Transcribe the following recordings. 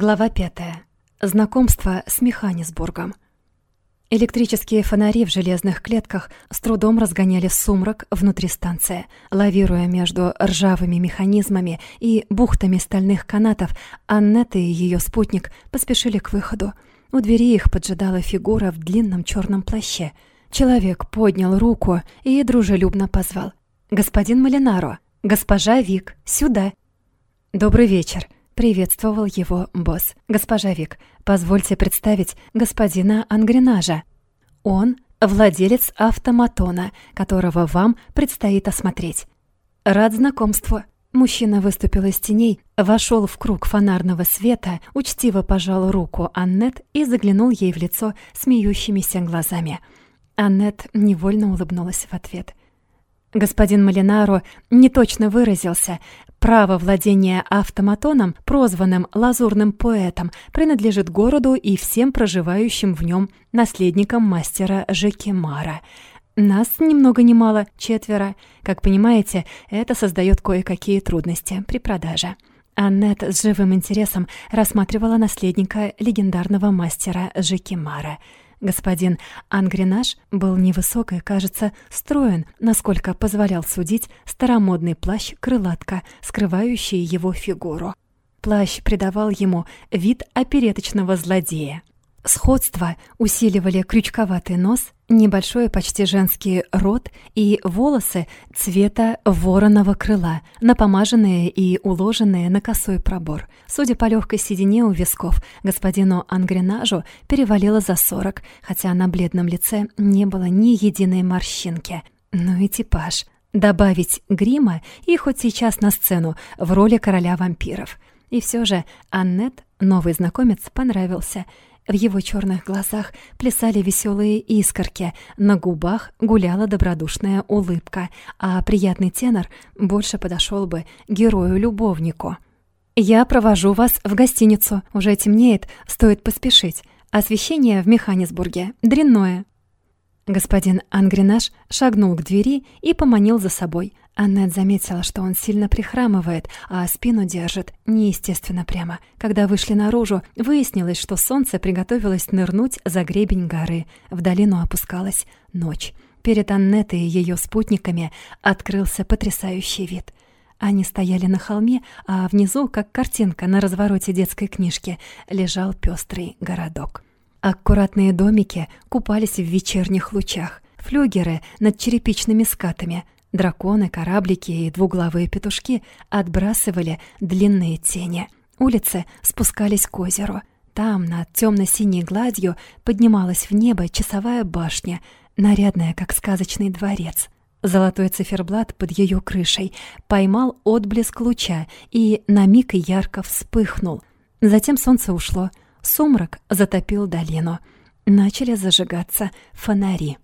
Глава пятая. Знакомство с Механисбургом. Электрические фонари в железных клетках с трудом разгоняли сумрак внутри станции. Лавируя между ржавыми механизмами и бухтами стальных канатов, Аннет и ее спутник поспешили к выходу. У двери их поджидала фигура в длинном черном плаще. Человек поднял руку и дружелюбно позвал. «Господин Малинаро! Госпожа Вик! Сюда!» «Добрый вечер!» — приветствовал его босс. «Госпожа Вик, позвольте представить господина Ангренажа. Он — владелец автоматона, которого вам предстоит осмотреть. Рад знакомству!» Мужчина выступил из теней, вошел в круг фонарного света, учтиво пожал руку Аннет и заглянул ей в лицо смеющимися глазами. Аннет невольно улыбнулась в ответ. Господин Малинаро неточно выразился. Право владения автоматоном, прозванным «лазурным поэтом», принадлежит городу и всем проживающим в нем наследникам мастера Жекимара. Нас ни много ни мало, четверо. Как понимаете, это создает кое-какие трудности при продаже. Аннет с живым интересом рассматривала наследника легендарного мастера Жекимара — Господин Ангренаж был невысок и, кажется, строен, насколько позволял судить старомодный плащ-крылатка, скрывающий его фигуру. Плащ придавал ему вид опереточного злодея. Сходство усиливали крючковатый нос, небольшой почти женский рот и волосы цвета вороного крыла, напомаженные и уложенные на косой пробор. Судя по легкой седине у висков, господину Ангренажу перевалило за сорок, хотя на бледном лице не было ни единой морщинки. Ну и типаж. Добавить грима и хоть сейчас на сцену в роли короля вампиров. И все же Аннет, новый знакомец, понравился — в его черных глазах плясали веселые искорки, на губах гуляла добродушная улыбка, а приятный тенор больше подошел бы герою-любовнику. «Я провожу вас в гостиницу. Уже темнеет, стоит поспешить. Освещение в Механисбурге дрянное». Господин Ангренаж шагнул к двери и поманил за собой. Аннет заметила, что он сильно прихрамывает, а спину держит неестественно прямо. Когда вышли наружу, выяснилось, что солнце приготовилось нырнуть за гребень горы. В долину опускалась ночь. Перед Аннетой и ее спутниками открылся потрясающий вид. Они стояли на холме, а внизу, как картинка на развороте детской книжки, лежал пестрый городок. Аккуратные домики купались в вечерних лучах, флюгеры над черепичными скатами — Драконы, кораблики и двуглавые петушки отбрасывали длинные тени. Улицы спускались к озеру. Там, над темно-синей гладью, поднималась в небо часовая башня, нарядная, как сказочный дворец. Золотой циферблат под ее крышей поймал отблеск луча и на миг ярко вспыхнул. Затем солнце ушло, сумрак затопил долину. Начали зажигаться фонари.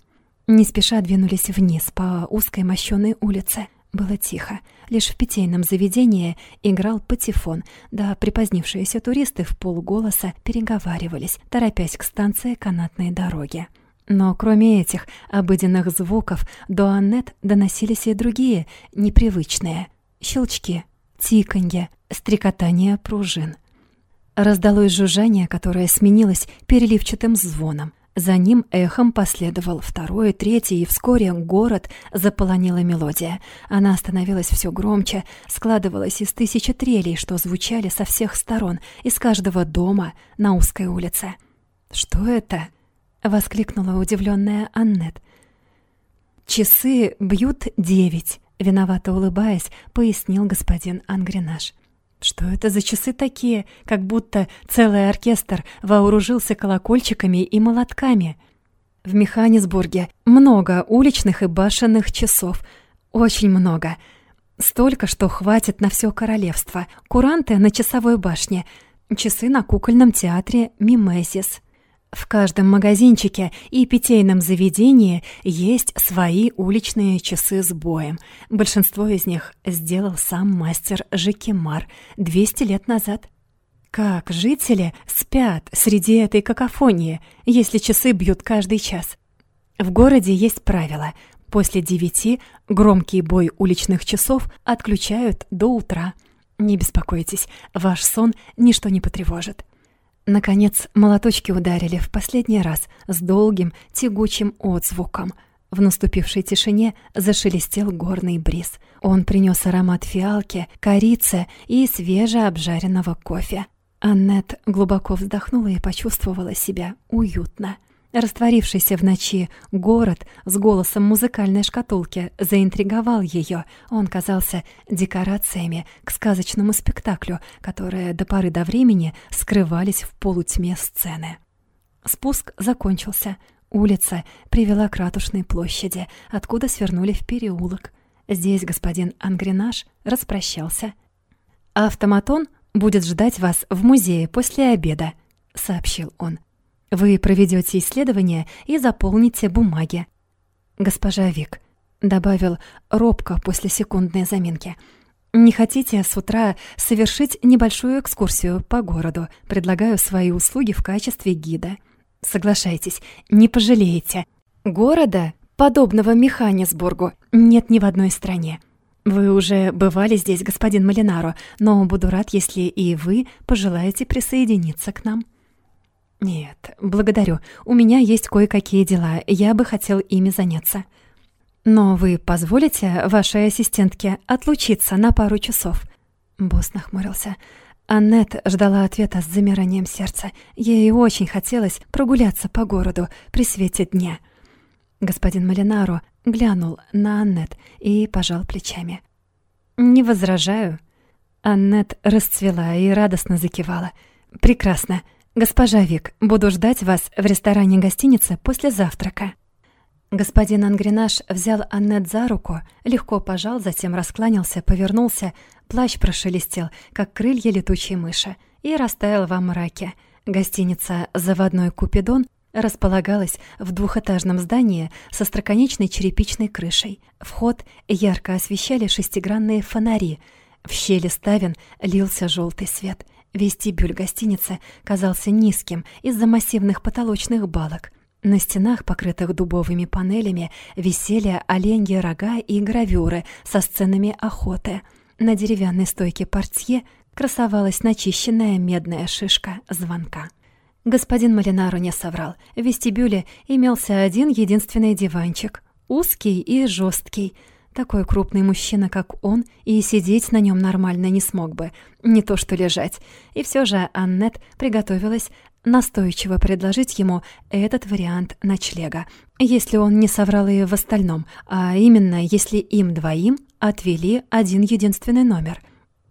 Не спеша двинулись вниз по узкой мощёной улице. Было тихо. Лишь в питейном заведении играл патефон, да припозднившиеся туристы в полголоса переговаривались, торопясь к станции канатной дороги. Но кроме этих обыденных звуков до Аннет доносились и другие, непривычные. Щелчки, тиканье, стрекотание пружин. Раздалось жужжание, которое сменилось переливчатым звоном — за ним эхом последовал второй, третий, и вскоре город заполонила мелодия. Она становилась все громче, складывалась из тысячи трелей, что звучали со всех сторон, из каждого дома на узкой улице. «Что это?» — воскликнула удивленная Аннет. «Часы бьют девять», — виновато улыбаясь, пояснил господин Ангренаж. Что это за часы такие, как будто целый оркестр вооружился колокольчиками и молотками? В Механисбурге много уличных и башенных часов. Очень много. Столько, что хватит на все королевство. Куранты на часовой башне, часы на кукольном театре Мимезис. В каждом магазинчике и питейном заведении есть свои уличные часы с боем. Большинство из них сделал сам мастер Жекимар 200 лет назад. Как жители спят среди этой какофонии, если часы бьют каждый час? В городе есть правило. После девяти громкий бой уличных часов отключают до утра. Не беспокойтесь, ваш сон ничто не потревожит. Наконец, молоточки ударили в последний раз с долгим тягучим отзвуком. В наступившей тишине зашелестел горный бриз. Он принес аромат фиалки, корицы и свежеобжаренного кофе. Аннет глубоко вздохнула и почувствовала себя уютно. Растворившийся в ночи город с голосом музыкальной шкатулки заинтриговал ее. Он казался декорациями к сказочному спектаклю, которые до поры до времени скрывались в полутьме сцены. Спуск закончился. Улица привела к ратушной площади, откуда свернули в переулок. Здесь господин Ангренаж распрощался. «Автоматон будет ждать вас в музее после обеда», — сообщил он. Вы проведете исследование и заполните бумаги. Госпожа Вик добавил робко после секундной заминки. Не хотите с утра совершить небольшую экскурсию по городу? Предлагаю свои услуги в качестве гида. Соглашайтесь, не пожалеете. Города, подобного Механисбургу, нет ни в одной стране. Вы уже бывали здесь, господин Малинаро, но буду рад, если и вы пожелаете присоединиться к нам. «Нет, благодарю. У меня есть кое-какие дела. Я бы хотел ими заняться». «Но вы позволите вашей ассистентке отлучиться на пару часов?» Босс нахмурился. Аннет ждала ответа с замиранием сердца. Ей очень хотелось прогуляться по городу при свете дня. Господин Малинаро глянул на Аннет и пожал плечами. «Не возражаю». Аннет расцвела и радостно закивала. «Прекрасно. «Госпожа Вик, буду ждать вас в ресторане гостиницы после завтрака». Господин Ангренаж взял Аннет за руку, легко пожал, затем раскланялся, повернулся, плащ прошелестел, как крылья летучей мыши, и растаял во мраке. Гостиница «Заводной Купидон» располагалась в двухэтажном здании со строконечной черепичной крышей. Вход ярко освещали шестигранные фонари. В щели ставен лился желтый свет — Вестибюль гостиницы казался низким из-за массивных потолочных балок. На стенах, покрытых дубовыми панелями, висели оленьи рога и гравюры со сценами охоты. На деревянной стойке портье красовалась начищенная медная шишка звонка. Господин Малинару не соврал. В вестибюле имелся один единственный диванчик, узкий и жесткий, такой крупный мужчина, как он, и сидеть на нем нормально не смог бы, не то что лежать. И все же Аннет приготовилась настойчиво предложить ему этот вариант ночлега, если он не соврал и в остальном, а именно, если им двоим отвели один единственный номер.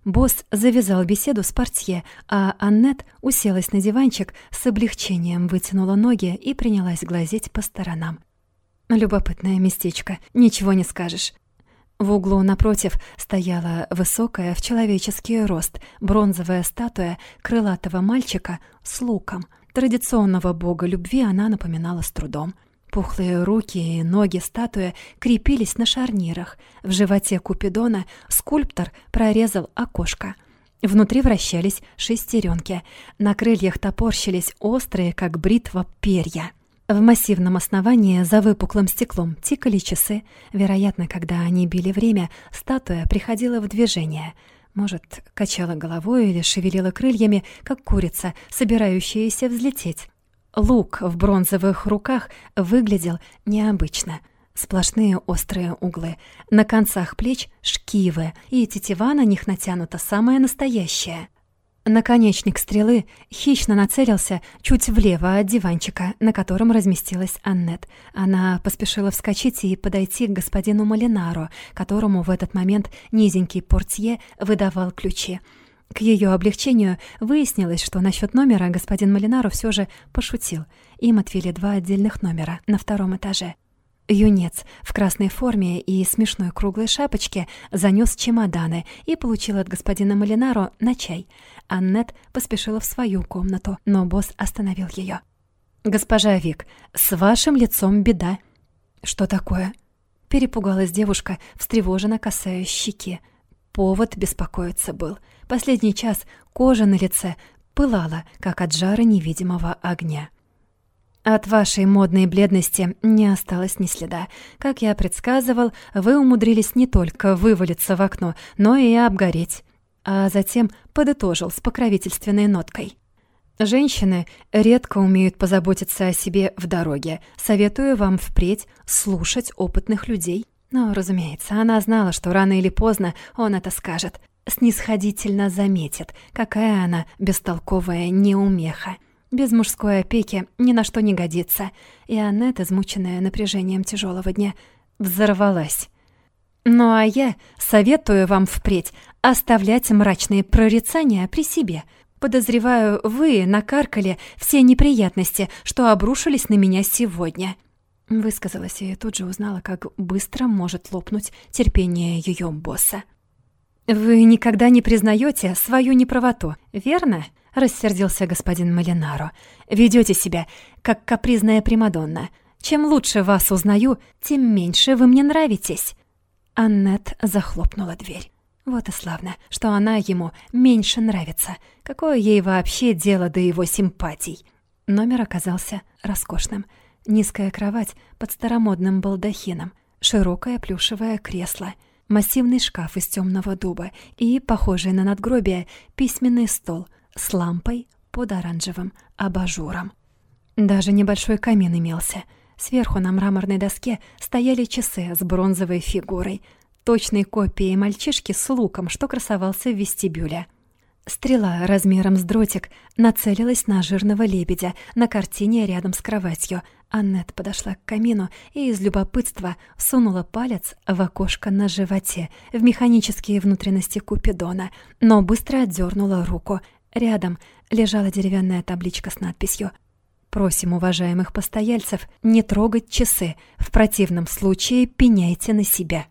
Босс завязал беседу с портье, а Аннет уселась на диванчик, с облегчением вытянула ноги и принялась глазеть по сторонам. Любопытное местечко, ничего не скажешь. В углу напротив стояла высокая в человеческий рост бронзовая статуя крылатого мальчика с луком. Традиционного бога любви она напоминала с трудом. Пухлые руки и ноги статуи крепились на шарнирах. В животе Купидона скульптор прорезал окошко. Внутри вращались шестеренки. На крыльях топорщились острые, как бритва, перья. В массивном основании за выпуклым стеклом тикали часы. Вероятно, когда они били время, статуя приходила в движение. Может, качала головой или шевелила крыльями, как курица, собирающаяся взлететь. Лук в бронзовых руках выглядел необычно. Сплошные острые углы. На концах плеч — шкивы, и тетива на них натянута самая настоящая. Наконечник стрелы хищно нацелился чуть влево от диванчика, на котором разместилась Аннет. Она поспешила вскочить и подойти к господину Малинару, которому в этот момент низенький портье выдавал ключи. К ее облегчению выяснилось, что насчет номера господин Малинару все же пошутил. Им отвели два отдельных номера на втором этаже. Юнец в красной форме и смешной круглой шапочке занёс чемоданы и получил от господина Малинаро на чай. Аннет поспешила в свою комнату, но босс остановил её. «Госпожа Вик, с вашим лицом беда». «Что такое?» Перепугалась девушка, встревоженно касаясь щеки. Повод беспокоиться был. Последний час кожа на лице пылала, как от жара невидимого огня. От вашей модной бледности не осталось ни следа. Как я предсказывал, вы умудрились не только вывалиться в окно, но и обгореть. а затем подытожил с покровительственной ноткой. Женщины редко умеют позаботиться о себе в дороге. Советую вам впредь слушать опытных людей. Но, разумеется, она знала, что рано или поздно он это скажет. Снисходительно заметит, какая она бестолковая неумеха. Без мужской опеки ни на что не годится. И Аннет, измученная напряжением тяжелого дня, взорвалась. «Ну а я советую вам впредь оставлять мрачные прорицания при себе», Подозреваю, вы накаркали все неприятности, что обрушились на меня сегодня». Высказалась и тут же узнала, как быстро может лопнуть терпение ее босса. «Вы никогда не признаете свою неправоту, верно?» — рассердился господин Малинаро. «Ведете себя, как капризная Примадонна. Чем лучше вас узнаю, тем меньше вы мне нравитесь». Аннет захлопнула дверь. Вот и славно, что она ему меньше нравится. Какое ей вообще дело до его симпатий? Номер оказался роскошным. Низкая кровать под старомодным балдахином, широкое плюшевое кресло, массивный шкаф из темного дуба и, похожий на надгробие, письменный стол с лампой под оранжевым абажуром. Даже небольшой камин имелся. Сверху на мраморной доске стояли часы с бронзовой фигурой — точной копией мальчишки с луком, что красовался в вестибюле. Стрела размером с дротик нацелилась на жирного лебедя на картине рядом с кроватью. Аннет подошла к камину и из любопытства сунула палец в окошко на животе, в механические внутренности Купидона, но быстро отдернула руку. Рядом лежала деревянная табличка с надписью «Просим уважаемых постояльцев не трогать часы, в противном случае пеняйте на себя».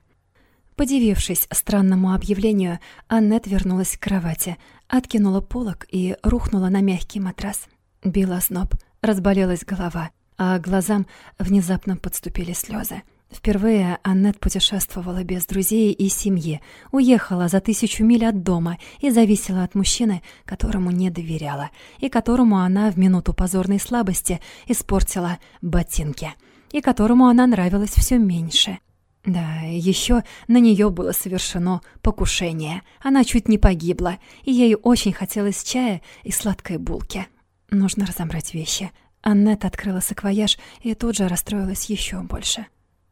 Подивившись странному объявлению, Аннет вернулась к кровати, откинула полог и рухнула на мягкий матрас. Била сноб, разболелась голова, а глазам внезапно подступили слезы. Впервые Аннет путешествовала без друзей и семьи, уехала за тысячу миль от дома и зависела от мужчины, которому не доверяла, и которому она в минуту позорной слабости испортила ботинки, и которому она нравилась все меньше — да, еще на нее было совершено покушение. Она чуть не погибла, и ей очень хотелось чая и сладкой булки. Нужно разобрать вещи. Аннет открыла саквояж и тут же расстроилась еще больше.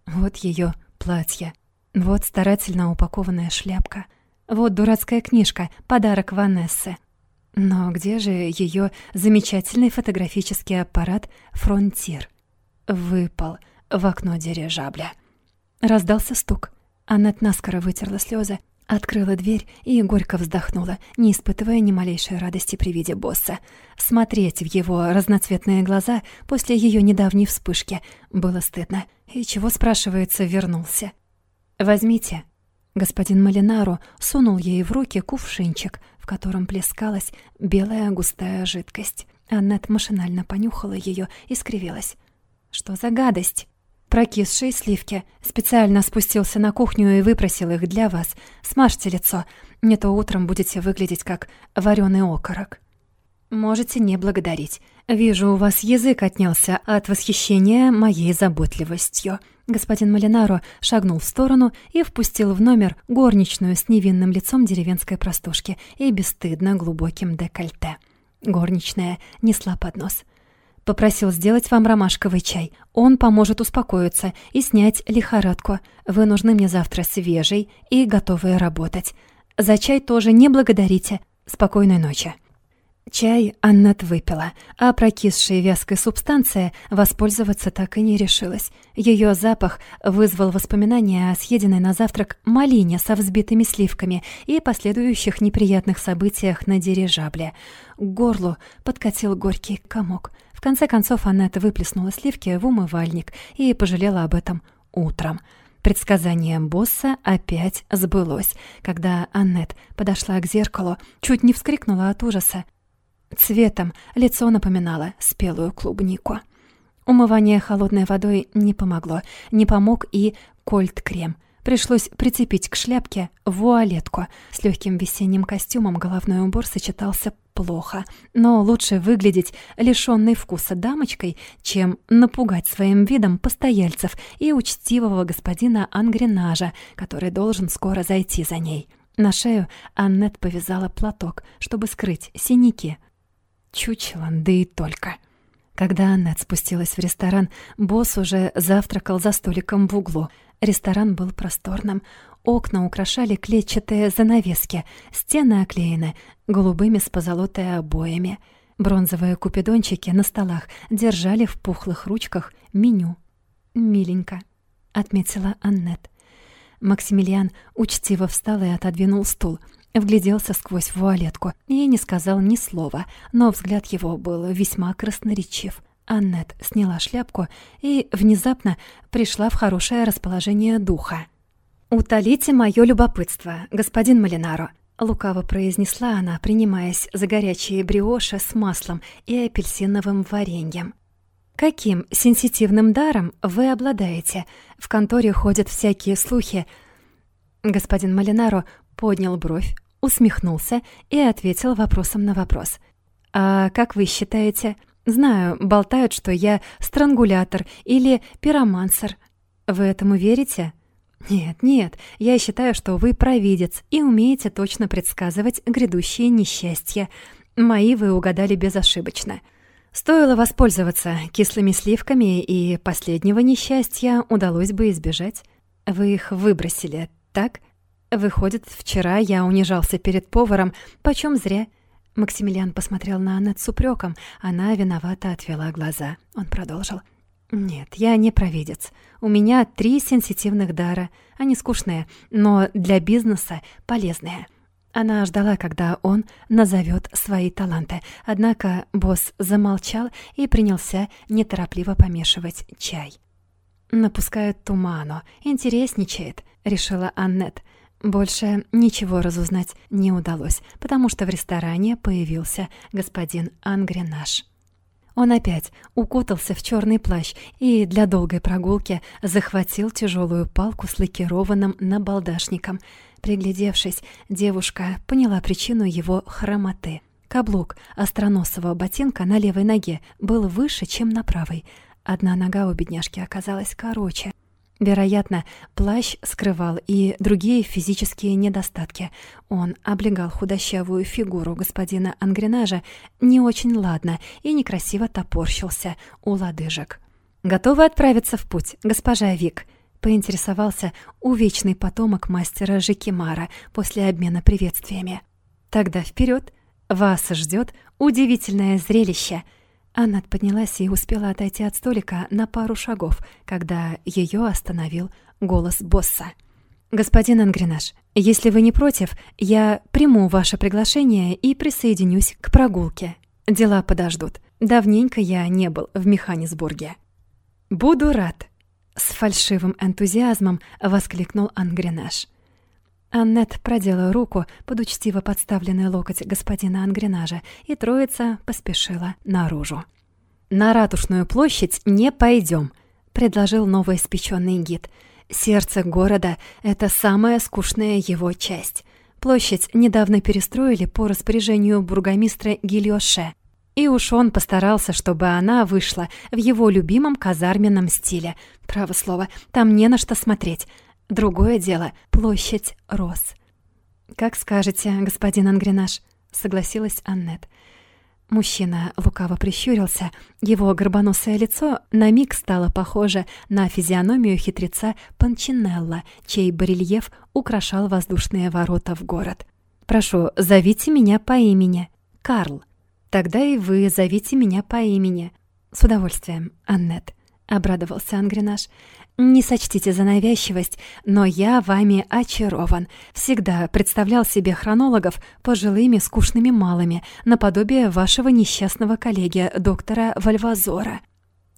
Вот ее платье. Вот старательно упакованная шляпка. Вот дурацкая книжка, подарок Ванессы. Но где же ее замечательный фотографический аппарат «Фронтир»? Выпал в окно дирижабля. Раздался стук. Аннет наскоро вытерла слезы, открыла дверь и горько вздохнула, не испытывая ни малейшей радости при виде босса. Смотреть в его разноцветные глаза после ее недавней вспышки было стыдно. И чего, спрашивается, вернулся? «Возьмите». Господин Малинару сунул ей в руки кувшинчик, в котором плескалась белая густая жидкость. Аннет машинально понюхала ее и скривилась. «Что за гадость?» Прокисшие сливки. Специально спустился на кухню и выпросил их для вас. Смажьте лицо, не то утром будете выглядеть как вареный окорок. Можете не благодарить. Вижу, у вас язык отнялся от восхищения моей заботливостью. Господин Малинаро шагнул в сторону и впустил в номер горничную с невинным лицом деревенской простушки и бесстыдно глубоким декольте. Горничная несла поднос. Попросил сделать вам ромашковый чай. Он поможет успокоиться и снять лихорадку. Вы нужны мне завтра свежий и готовые работать. За чай тоже не благодарите. Спокойной ночи». Чай Аннет выпила, а прокисшая вязкой субстанция воспользоваться так и не решилась. Ее запах вызвал воспоминания о съеденной на завтрак малине со взбитыми сливками и последующих неприятных событиях на дирижабле. К горлу подкатил горький комок. В конце концов Аннет выплеснула сливки в умывальник и пожалела об этом утром. Предсказание босса опять сбылось. Когда Аннет подошла к зеркалу, чуть не вскрикнула от ужаса. Цветом лицо напоминало спелую клубнику. Умывание холодной водой не помогло, не помог и кольт-крем. Пришлось прицепить к шляпке вуалетку. С легким весенним костюмом головной убор сочетался плохо, но лучше выглядеть лишённой вкуса дамочкой, чем напугать своим видом постояльцев и учтивого господина Ангренажа, который должен скоро зайти за ней. На шею Аннет повязала платок, чтобы скрыть синяки. Чучело, да и только. Когда Аннет спустилась в ресторан, босс уже завтракал за столиком в углу. Ресторан был просторным. Окна украшали клетчатые занавески, стены оклеены голубыми с позолотой обоями. Бронзовые купидончики на столах держали в пухлых ручках меню. «Миленько», — отметила Аннет. Максимилиан учтиво встал и отодвинул стул — Вгляделся сквозь вуалетку и не сказал ни слова, но взгляд его был весьма красноречив. Аннет сняла шляпку и внезапно пришла в хорошее расположение духа. «Утолите моё любопытство, господин Малинаро», — лукаво произнесла она, принимаясь за горячие бриоши с маслом и апельсиновым вареньем. «Каким сенситивным даром вы обладаете? В конторе ходят всякие слухи». Господин Малинаро поднял бровь, усмехнулся и ответил вопросом на вопрос. «А как вы считаете? Знаю, болтают, что я странгулятор или пиромансер. Вы этому верите?» «Нет, нет, я считаю, что вы провидец и умеете точно предсказывать грядущие несчастья. Мои вы угадали безошибочно. Стоило воспользоваться кислыми сливками, и последнего несчастья удалось бы избежать. Вы их выбросили, так?» Выходит, вчера я унижался перед поваром, почем зря. Максимилиан посмотрел на Аннет с упреком. Она виновато отвела глаза. Он продолжил. «Нет, я не провидец. У меня три сенситивных дара. Они скучные, но для бизнеса полезные». Она ждала, когда он назовет свои таланты. Однако босс замолчал и принялся неторопливо помешивать чай. «Напускает туману. Интересничает», — решила Аннет. Больше ничего разузнать не удалось, потому что в ресторане появился господин Ангренаш. Он опять укутался в черный плащ и для долгой прогулки захватил тяжелую палку с лакированным набалдашником. Приглядевшись, девушка поняла причину его хромоты. Каблук остроносого ботинка на левой ноге был выше, чем на правой. Одна нога у бедняжки оказалась короче. Вероятно, плащ скрывал и другие физические недостатки. Он облегал худощавую фигуру господина Ангренажа не очень ладно и некрасиво топорщился у лодыжек. «Готовы отправиться в путь, госпожа Вик?» — поинтересовался увечный потомок мастера Жикимара после обмена приветствиями. «Тогда вперед! Вас ждет удивительное зрелище!» Анна поднялась и успела отойти от столика на пару шагов, когда ее остановил голос босса. «Господин Ангренаж, если вы не против, я приму ваше приглашение и присоединюсь к прогулке. Дела подождут. Давненько я не был в Механисбурге». «Буду рад», — с фальшивым энтузиазмом воскликнул Ангренаж. Аннет продела руку под учтиво подставленный локоть господина Ангренажа, и троица поспешила наружу. «На Ратушную площадь не пойдем», — предложил новоиспеченный гид. «Сердце города — это самая скучная его часть. Площадь недавно перестроили по распоряжению бургомистра Гильоше, и уж он постарался, чтобы она вышла в его любимом казарменном стиле. Право слово, там не на что смотреть». Другое дело — площадь роз. «Как скажете, господин Ангренаж», — согласилась Аннет. Мужчина лукаво прищурился. Его горбоносое лицо на миг стало похоже на физиономию хитреца Панчинелла, чей барельеф украшал воздушные ворота в город. «Прошу, зовите меня по имени. Карл. Тогда и вы зовите меня по имени. С удовольствием, Аннет», — обрадовался Ангренаж. Не сочтите за навязчивость, но я вами очарован. Всегда представлял себе хронологов пожилыми скучными малыми, наподобие вашего несчастного коллеги, доктора Вальвазора.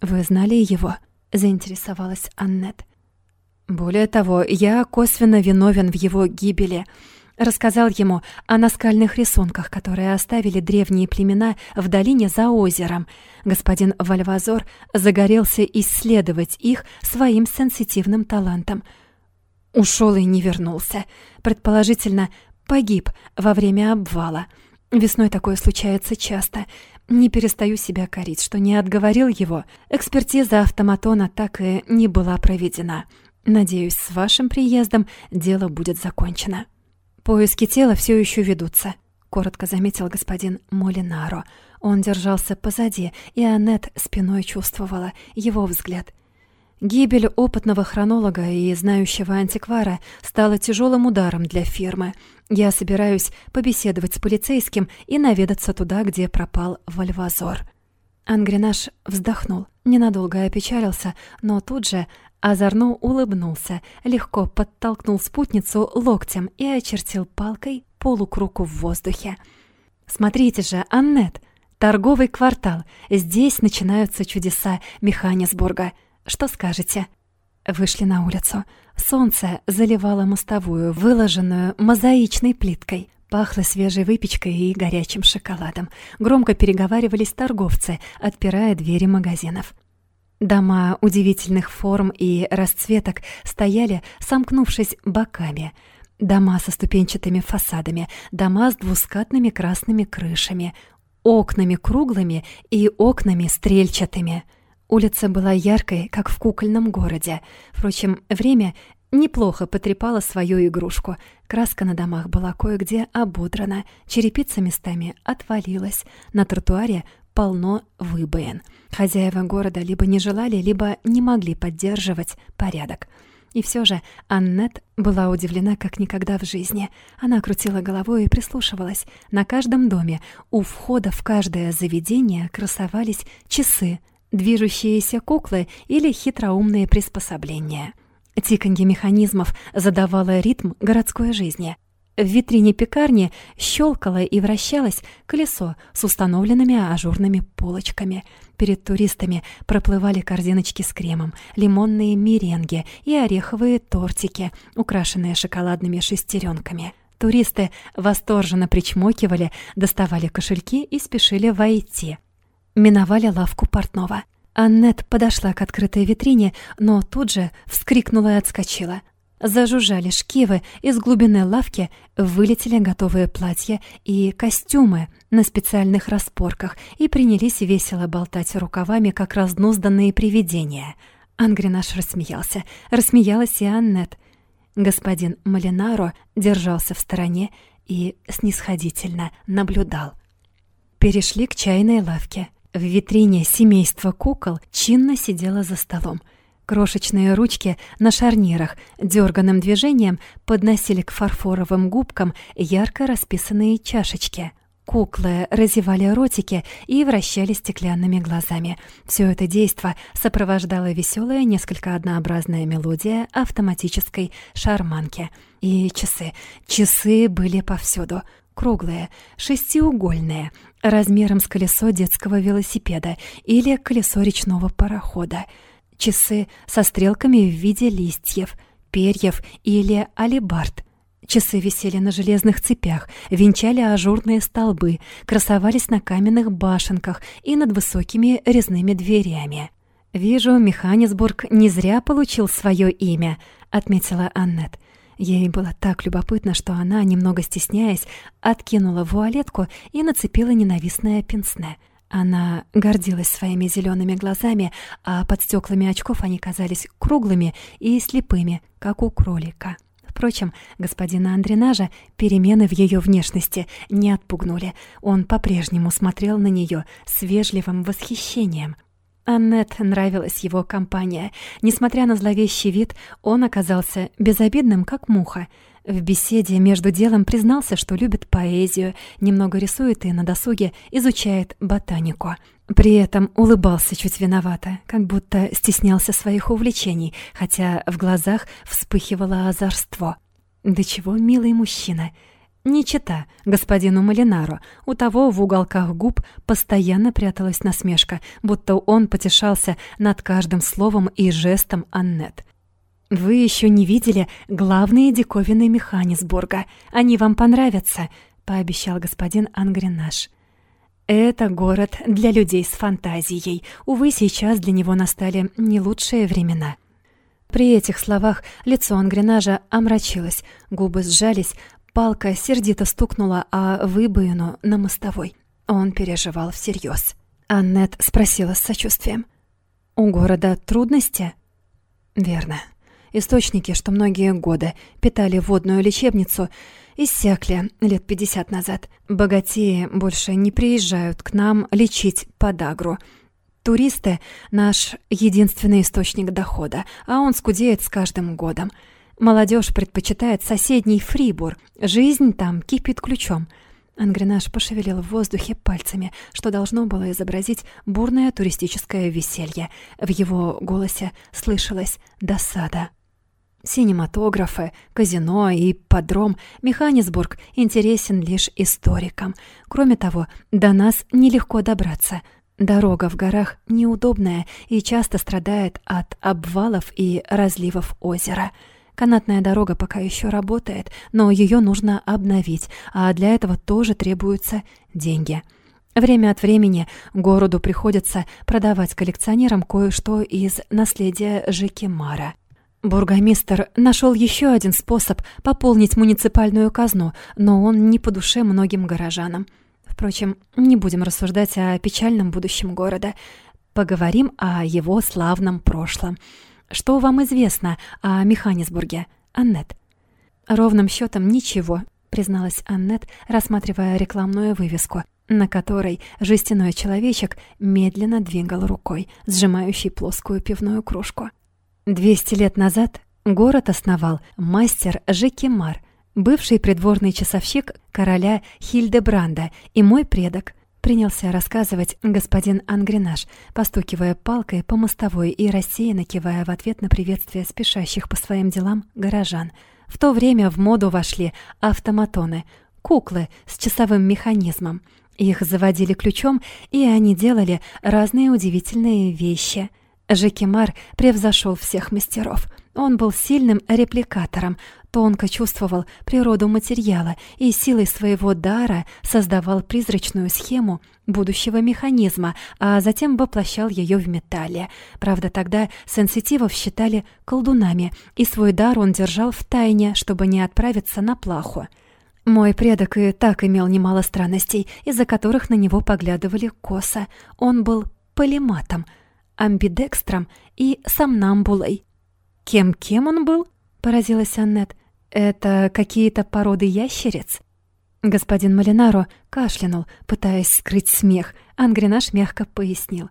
Вы знали его? заинтересовалась Аннет. Более того, я косвенно виновен в его гибели рассказал ему о наскальных рисунках, которые оставили древние племена в долине за озером. Господин Вальвазор загорелся исследовать их своим сенситивным талантом. Ушел и не вернулся. Предположительно, погиб во время обвала. Весной такое случается часто. Не перестаю себя корить, что не отговорил его. Экспертиза автоматона так и не была проведена. Надеюсь, с вашим приездом дело будет закончено. Поиски тела все еще ведутся, коротко заметил господин Молинаро. Он держался позади, и Аннет спиной чувствовала его взгляд. Гибель опытного хронолога и знающего антиквара стала тяжелым ударом для фирмы. Я собираюсь побеседовать с полицейским и наведаться туда, где пропал Вальвазор. Ангренаж вздохнул, ненадолго опечалился, но тут же озорно улыбнулся, легко подтолкнул спутницу локтем и очертил палкой полукруг в воздухе. «Смотрите же, Аннет, торговый квартал, здесь начинаются чудеса Механисбурга». Что скажете?» Вышли на улицу. Солнце заливало мостовую, выложенную мозаичной плиткой. Пахло свежей выпечкой и горячим шоколадом. Громко переговаривались торговцы, отпирая двери магазинов. Дома удивительных форм и расцветок стояли, сомкнувшись боками. Дома со ступенчатыми фасадами, дома с двускатными красными крышами, окнами круглыми и окнами стрельчатыми — Улица была яркой, как в кукольном городе. Впрочем, время неплохо потрепало свою игрушку. Краска на домах была кое-где ободрана, черепица местами отвалилась. На тротуаре полно выбоин. Хозяева города либо не желали, либо не могли поддерживать порядок. И все же Аннет была удивлена как никогда в жизни. Она крутила головой и прислушивалась. На каждом доме, у входа в каждое заведение красовались часы — движущиеся куклы или хитроумные приспособления. Тиканье механизмов задавало ритм городской жизни. В витрине пекарни щелкало и вращалось колесо с установленными ажурными полочками. Перед туристами проплывали корзиночки с кремом, лимонные меренги и ореховые тортики, украшенные шоколадными шестеренками. Туристы восторженно причмокивали, доставали кошельки и спешили войти — миновали лавку портного. Аннет подошла к открытой витрине, но тут же вскрикнула и отскочила. Зажужжали шкивы, из глубины лавки вылетели готовые платья и костюмы на специальных распорках и принялись весело болтать рукавами, как разнузданные привидения. Ангренаш рассмеялся. Рассмеялась и Аннет. Господин Малинаро держался в стороне и снисходительно наблюдал. Перешли к чайной лавке. В витрине семейство кукол чинно сидело за столом. Крошечные ручки на шарнирах дерганым движением подносили к фарфоровым губкам ярко расписанные чашечки. Куклы разевали ротики и вращали стеклянными глазами. Все это действо сопровождало веселая, несколько однообразная мелодия автоматической шарманки. И часы. Часы были повсюду круглые, шестиугольные, размером с колесо детского велосипеда или колесо речного парохода. Часы со стрелками в виде листьев, перьев или алебард. Часы висели на железных цепях, венчали ажурные столбы, красовались на каменных башенках и над высокими резными дверями. «Вижу, Механисбург не зря получил свое имя», — отметила Аннет. Ей было так любопытно, что она, немного стесняясь, откинула вуалетку и нацепила ненавистное пенсне. Она гордилась своими зелеными глазами, а под стеклами очков они казались круглыми и слепыми, как у кролика. Впрочем, господина Андренажа перемены в ее внешности не отпугнули. Он по-прежнему смотрел на нее с вежливым восхищением — Аннет нравилась его компания. Несмотря на зловещий вид, он оказался безобидным, как муха. В беседе между делом признался, что любит поэзию, немного рисует и на досуге изучает ботанику. При этом улыбался чуть виновато, как будто стеснялся своих увлечений, хотя в глазах вспыхивало озорство. «Да чего милый мужчина!» Не чита господину Малинару. У того в уголках губ постоянно пряталась насмешка, будто он потешался над каждым словом и жестом Аннет. «Вы еще не видели главные диковины Механисбурга. Они вам понравятся», — пообещал господин Ангренаш. «Это город для людей с фантазией. Увы, сейчас для него настали не лучшие времена». При этих словах лицо Ангренажа омрачилось, губы сжались, Палка сердито стукнула о выбоину на мостовой. Он переживал всерьез. Аннет спросила с сочувствием. «У города трудности?» «Верно. Источники, что многие годы питали водную лечебницу, иссякли лет пятьдесят назад. Богатеи больше не приезжают к нам лечить подагру. Туристы — наш единственный источник дохода, а он скудеет с каждым годом. Молодежь предпочитает соседний Фрибур. Жизнь там кипит ключом. Ангренаж пошевелил в воздухе пальцами, что должно было изобразить бурное туристическое веселье. В его голосе слышалась досада. Синематографы, казино и подром Механисбург интересен лишь историкам. Кроме того, до нас нелегко добраться. Дорога в горах неудобная и часто страдает от обвалов и разливов озера. Канатная дорога пока еще работает, но ее нужно обновить, а для этого тоже требуются деньги. Время от времени городу приходится продавать коллекционерам кое-что из наследия Жекимара. Бургомистр нашел еще один способ пополнить муниципальную казну, но он не по душе многим горожанам. Впрочем, не будем рассуждать о печальном будущем города. Поговорим о его славном прошлом. Что вам известно о Механисбурге, Аннет? Ровным счетом ничего, призналась Аннет, рассматривая рекламную вывеску, на которой жестяной человечек медленно двигал рукой, сжимающий плоскую пивную кружку. Двести лет назад город основал мастер Жекимар — бывший придворный часовщик короля Хильдебранда и мой предок, принялся рассказывать господин Ангренаж, постукивая палкой по мостовой и рассеянно кивая в ответ на приветствие спешащих по своим делам горожан. В то время в моду вошли автоматоны, куклы с часовым механизмом. Их заводили ключом, и они делали разные удивительные вещи. Жекимар превзошел всех мастеров. Он был сильным репликатором, тонко чувствовал природу материала и силой своего дара создавал призрачную схему будущего механизма, а затем воплощал ее в металле. Правда, тогда сенситивов считали колдунами, и свой дар он держал в тайне, чтобы не отправиться на плаху. Мой предок и так имел немало странностей, из-за которых на него поглядывали косо. Он был полиматом, амбидекстром и сомнамбулой. «Кем-кем он был?» — поразилась Аннет. «Это какие-то породы ящериц?» Господин Малинаро кашлянул, пытаясь скрыть смех. Ангренаш мягко пояснил.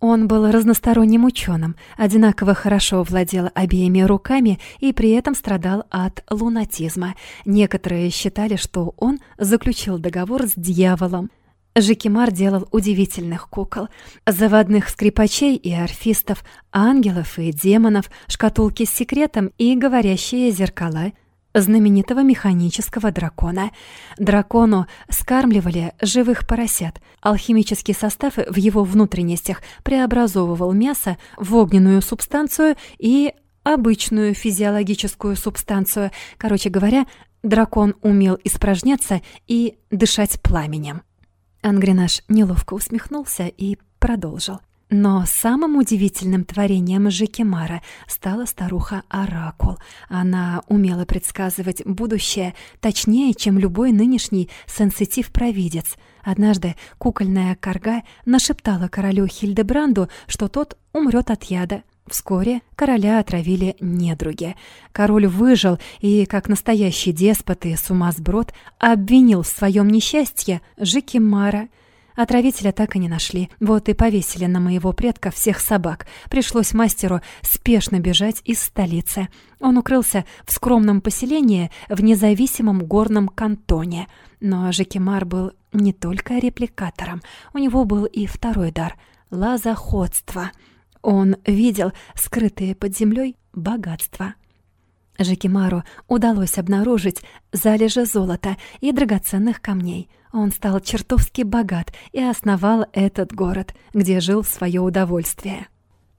Он был разносторонним ученым, одинаково хорошо владел обеими руками и при этом страдал от лунатизма. Некоторые считали, что он заключил договор с дьяволом. Жикимар делал удивительных кукол, заводных скрипачей и орфистов, ангелов и демонов, шкатулки с секретом и говорящие зеркала — знаменитого механического дракона. Дракону скармливали живых поросят. Алхимический состав в его внутренностях преобразовывал мясо в огненную субстанцию и обычную физиологическую субстанцию. Короче говоря, дракон умел испражняться и дышать пламенем. Ангренаж неловко усмехнулся и продолжил. Но самым удивительным творением Жикимара стала старуха-оракул. Она умела предсказывать будущее точнее, чем любой нынешний сенситив-провидец. Однажды кукольная корга нашептала королю Хильдебранду, что тот умрет от яда. Вскоре короля отравили недруги. Король выжил и, как настоящий деспот и сумасброд, обвинил в своем несчастье Жикимара — Отравителя так и не нашли. Вот и повесили на моего предка всех собак. Пришлось мастеру спешно бежать из столицы. Он укрылся в скромном поселении в независимом горном кантоне. Но Жекимар был не только репликатором. У него был и второй дар — лазоходство. Он видел скрытые под землей богатства. Жекимару удалось обнаружить залежи золота и драгоценных камней. Он стал чертовски богат и основал этот город, где жил в свое удовольствие.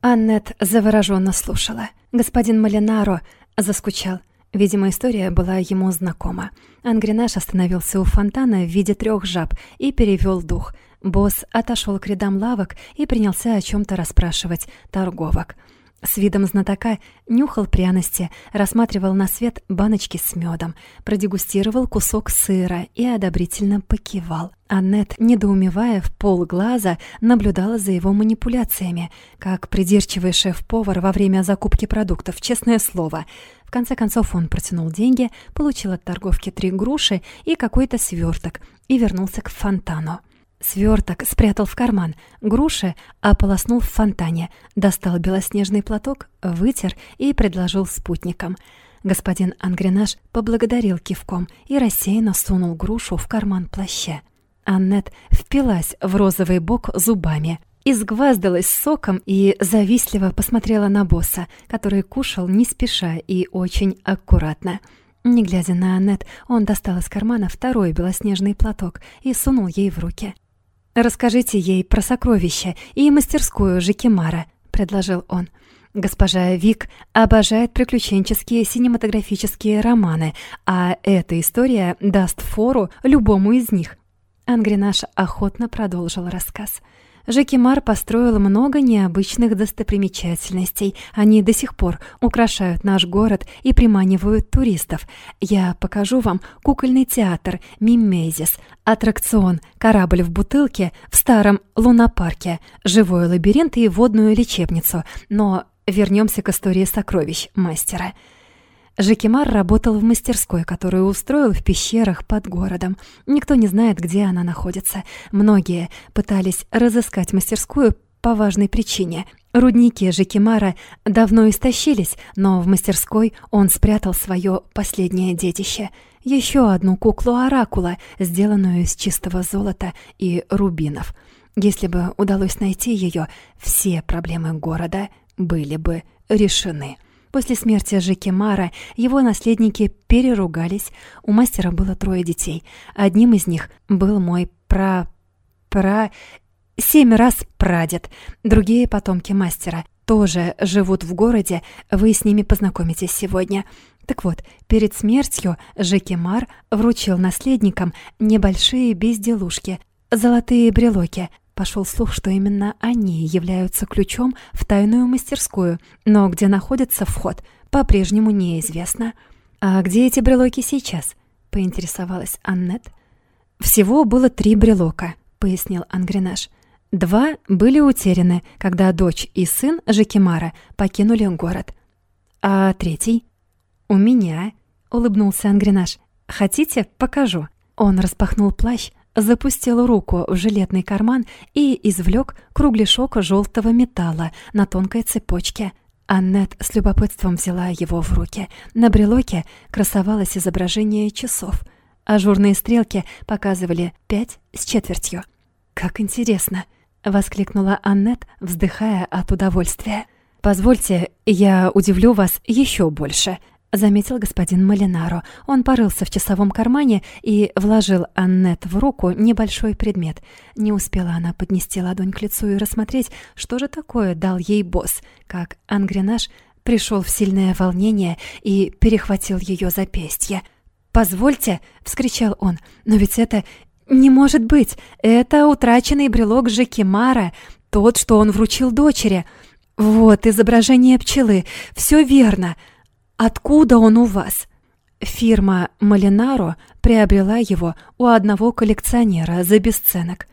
Аннет завороженно слушала. Господин Малинаро заскучал. Видимо, история была ему знакома. Ангренаж остановился у фонтана в виде трех жаб и перевел дух. Босс отошел к рядам лавок и принялся о чем то расспрашивать торговок. С видом знатока нюхал пряности, рассматривал на свет баночки с медом, продегустировал кусок сыра и одобрительно покивал. Аннет, недоумевая в полглаза, наблюдала за его манипуляциями, как придирчивый шеф-повар во время закупки продуктов, честное слово. В конце концов он протянул деньги, получил от торговки три груши и какой-то сверток и вернулся к фонтану. Сверток спрятал в карман, груши ополоснул в фонтане, достал белоснежный платок, вытер и предложил спутникам. Господин Ангренаж поблагодарил кивком и рассеянно сунул грушу в карман плаща. Аннет впилась в розовый бок зубами, изгваздалась соком и завистливо посмотрела на босса, который кушал не спеша и очень аккуратно. Не глядя на Аннет, он достал из кармана второй белоснежный платок и сунул ей в руки. «Расскажите ей про сокровища и мастерскую Жикимара», — предложил он. «Госпожа Вик обожает приключенческие синематографические романы, а эта история даст фору любому из них». Ангренаш охотно продолжил рассказ. Жекимар построил много необычных достопримечательностей. Они до сих пор украшают наш город и приманивают туристов. Я покажу вам кукольный театр Мимезис, аттракцион «Корабль в бутылке» в старом лунопарке, живой лабиринт и водную лечебницу. Но вернемся к истории сокровищ мастера. Жекимар работал в мастерской, которую устроил в пещерах под городом. Никто не знает, где она находится. Многие пытались разыскать мастерскую по важной причине. Рудники Жекимара давно истощились, но в мастерской он спрятал свое последнее детище. Еще одну куклу-оракула, сделанную из чистого золота и рубинов. Если бы удалось найти ее, все проблемы города были бы решены. После смерти Жеки Мара его наследники переругались. У мастера было трое детей. Одним из них был мой пра... пра... семь раз прадед. Другие потомки мастера тоже живут в городе, вы с ними познакомитесь сегодня. Так вот, перед смертью Жекимар вручил наследникам небольшие безделушки, золотые брелоки, Пошел слух, что именно они являются ключом в тайную мастерскую, но где находится вход, по-прежнему неизвестно. «А где эти брелоки сейчас?» — поинтересовалась Аннет. «Всего было три брелока», — пояснил Ангренаж. «Два были утеряны, когда дочь и сын Жекимара покинули город. А третий?» «У меня», — улыбнулся Ангренаж. «Хотите, покажу?» Он распахнул плащ, запустил руку в жилетный карман и извлек кругляшок желтого металла на тонкой цепочке. Аннет с любопытством взяла его в руки. На брелоке красовалось изображение часов. Ажурные стрелки показывали пять с четвертью. «Как интересно!» — воскликнула Аннет, вздыхая от удовольствия. «Позвольте, я удивлю вас еще больше», заметил господин Малинаро. Он порылся в часовом кармане и вложил Аннет в руку небольшой предмет. Не успела она поднести ладонь к лицу и рассмотреть, что же такое дал ей босс, как Ангренаж пришел в сильное волнение и перехватил ее запястье. «Позвольте!» — вскричал он. «Но ведь это не может быть! Это утраченный брелок Жекимара, тот, что он вручил дочери!» «Вот изображение пчелы. Все верно. Откуда он у вас? Фирма Малинаро приобрела его у одного коллекционера за бесценок.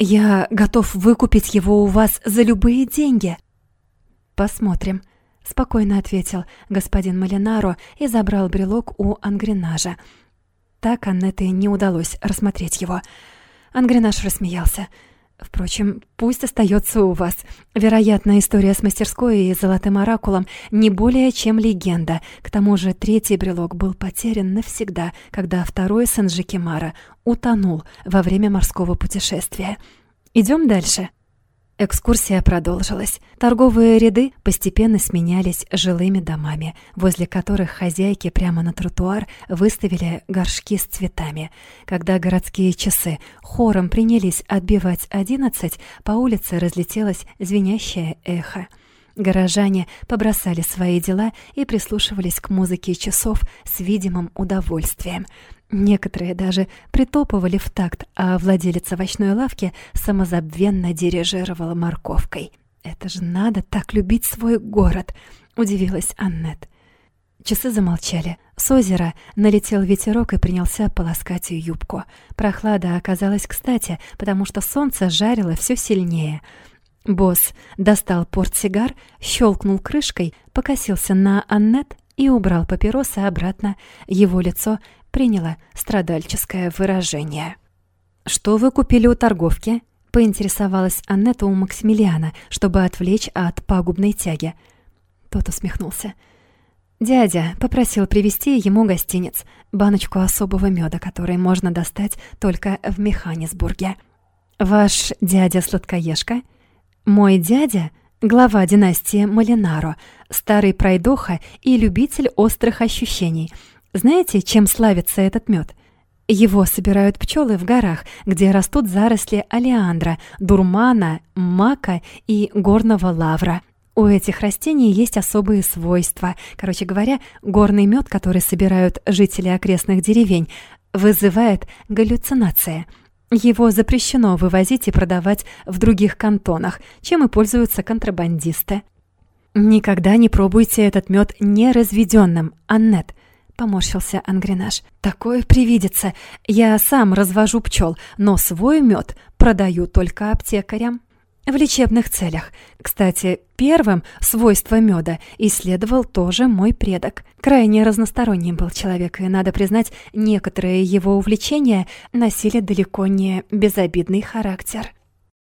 Я готов выкупить его у вас за любые деньги. Посмотрим, спокойно ответил господин Малинаро и забрал брелок у Ангренажа. Так Аннете не удалось рассмотреть его. Ангренаж рассмеялся. Впрочем, пусть остается у вас. Вероятно, история с мастерской и золотым оракулом не более чем легенда. К тому же третий брелок был потерян навсегда, когда второй сын Жикимара утонул во время морского путешествия. Идем дальше. Экскурсия продолжилась. Торговые ряды постепенно сменялись жилыми домами, возле которых хозяйки прямо на тротуар выставили горшки с цветами. Когда городские часы хором принялись отбивать одиннадцать, по улице разлетелось звенящее эхо. Горожане побросали свои дела и прислушивались к музыке часов с видимым удовольствием. Некоторые даже притопывали в такт, а владелец овощной лавки самозабвенно дирижировала морковкой. Это же надо так любить свой город, удивилась Аннет. Часы замолчали. С озера налетел ветерок и принялся полоскать ее юбку. Прохлада оказалась кстати, потому что солнце жарило все сильнее. Босс достал портсигар, щелкнул крышкой, покосился на Аннет и убрал папиросы обратно. Его лицо приняло страдальческое выражение. «Что вы купили у торговки?» — поинтересовалась Аннета у Максимилиана, чтобы отвлечь от пагубной тяги. Тот усмехнулся. Дядя попросил привезти ему гостиниц, баночку особого меда, который можно достать только в Механисбурге. «Ваш дядя-сладкоежка?» «Мой дядя — глава династии Малинаро, старый пройдоха и любитель острых ощущений. Знаете, чем славится этот мед? Его собирают пчелы в горах, где растут заросли алиандра, дурмана, мака и горного лавра. У этих растений есть особые свойства. Короче говоря, горный мед, который собирают жители окрестных деревень, вызывает галлюцинации. Его запрещено вывозить и продавать в других кантонах, чем и пользуются контрабандисты. Никогда не пробуйте этот мед неразведенным, Аннет, поморщился Ангренаж. Такое привидится. Я сам развожу пчел, но свой мед продаю только аптекарям. В лечебных целях. Кстати, первым свойство меда исследовал тоже мой предок. Крайне разносторонним был человек, и, надо признать, некоторые его увлечения носили далеко не безобидный характер.